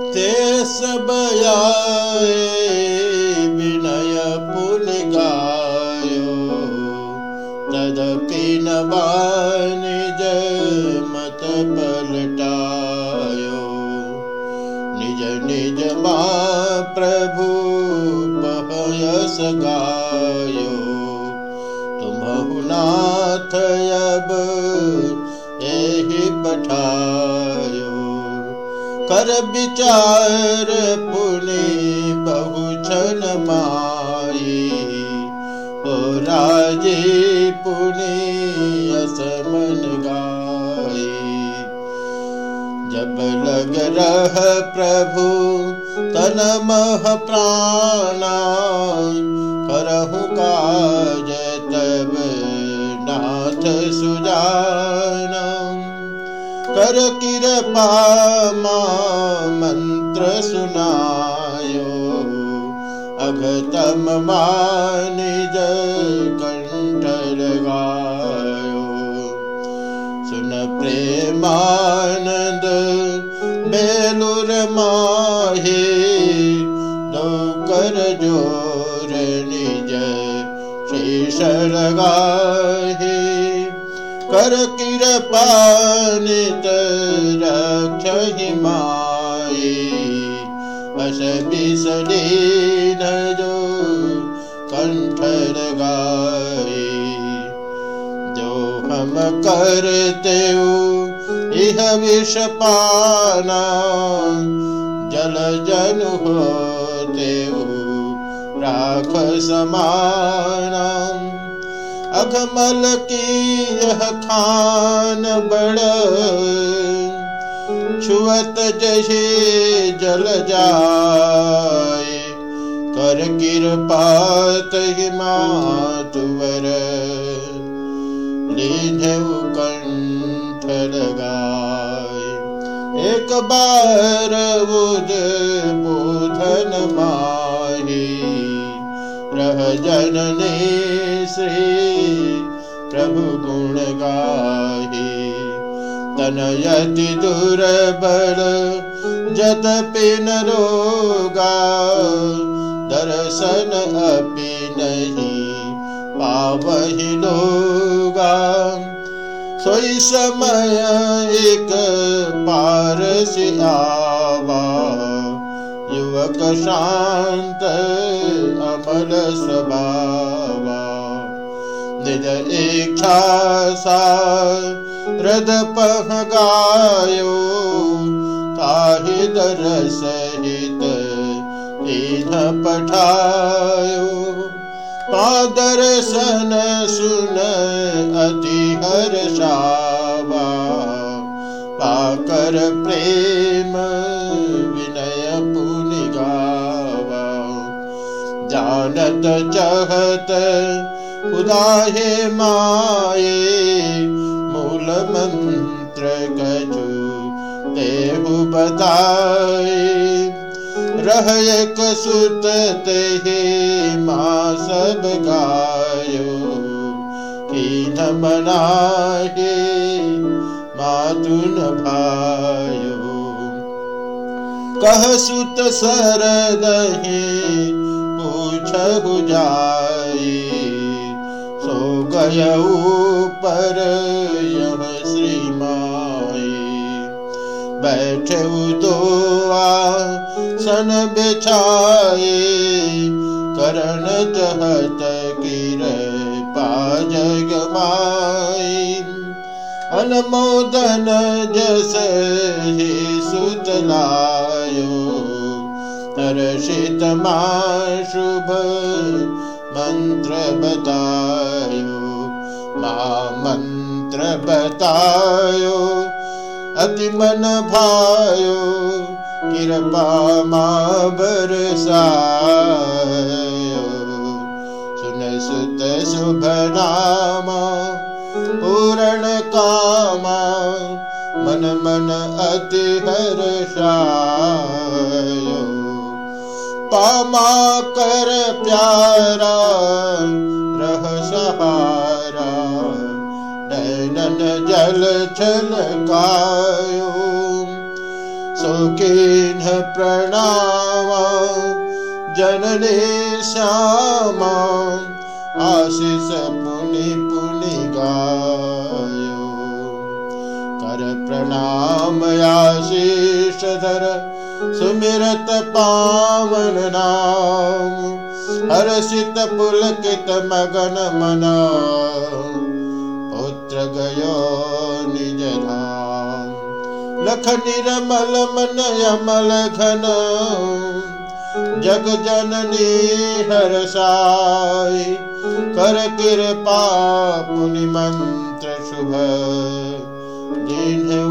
ते सबयाए विनय पुल गायो। तदपि न निज मत पलटायो। निज निज मा प्रभु पहयस गायो। तुम नाथ अब एहि पठायो कर विचार पुनि बहुछन माई। ओ राजे पुनि असमन गाई। जब लग रह प्रभु तन मह प्राणा करहु काज कर मंत्र सुनायो। अघतम मानिज कंठ लगायो सुन प्रेमानंद बेलुर माहे कर जोर निज शेष लगाहे कर जो कंठ लगाए जो हम करते इह विष पाना। जल जन होते राख समाना अघमल की यह खान बड़। छुअत जहे जल जाए, कर कृपात मातुवर लीन्हु कंठ लगाए, एक बार उद बोधन माही रह जननी श्री प्रभु गुण गाहे। तनयति दुर्बल, जत पिन दर्शन अपि नहीं पावहि लोगा। सोई समय एक पार से आवा, युवक शांत अमल स्वभावा। निज इच्छा सा हृद पह गायो, ताहि दर सहित इन पठायो। दर्शन सुन अति हर्षावा पाकर प्रेम चहत खुदाहे माये मूल मंत्र कछु देहु बताए रह एक सुत ते माँ सब गायो, की न मनाहे मातुन भायो। कह सुत सरदही पूछहु जाई सो गय ऊपर यह श्री माई सन बिछाए, करण चहत किर पाजग माई अनमोदन जस ही सुतलायो मा शुभ मंत्र बतायो मा मंत्र बतायो अति मन भायो कृपा बरसायो सुन सुत शुभ नामा पूर्ण कामा मन मन अति हर्षायो पामा कर प्यारा रह सहारा। नैनन जल छलकायो सो किन् प्रणाम। जननी श्यामा आशिष पुनि पुनि गायो। कर प्रणाम आशीष धर सुमिरत पावन नाम हर्षित पुलकित मगन मना पुत्र गयो निज धाम। लख निर्मल मन यमल घन जग जननी हर्षाय कर कृपा पुनि मंत्र शुभ जिन्हें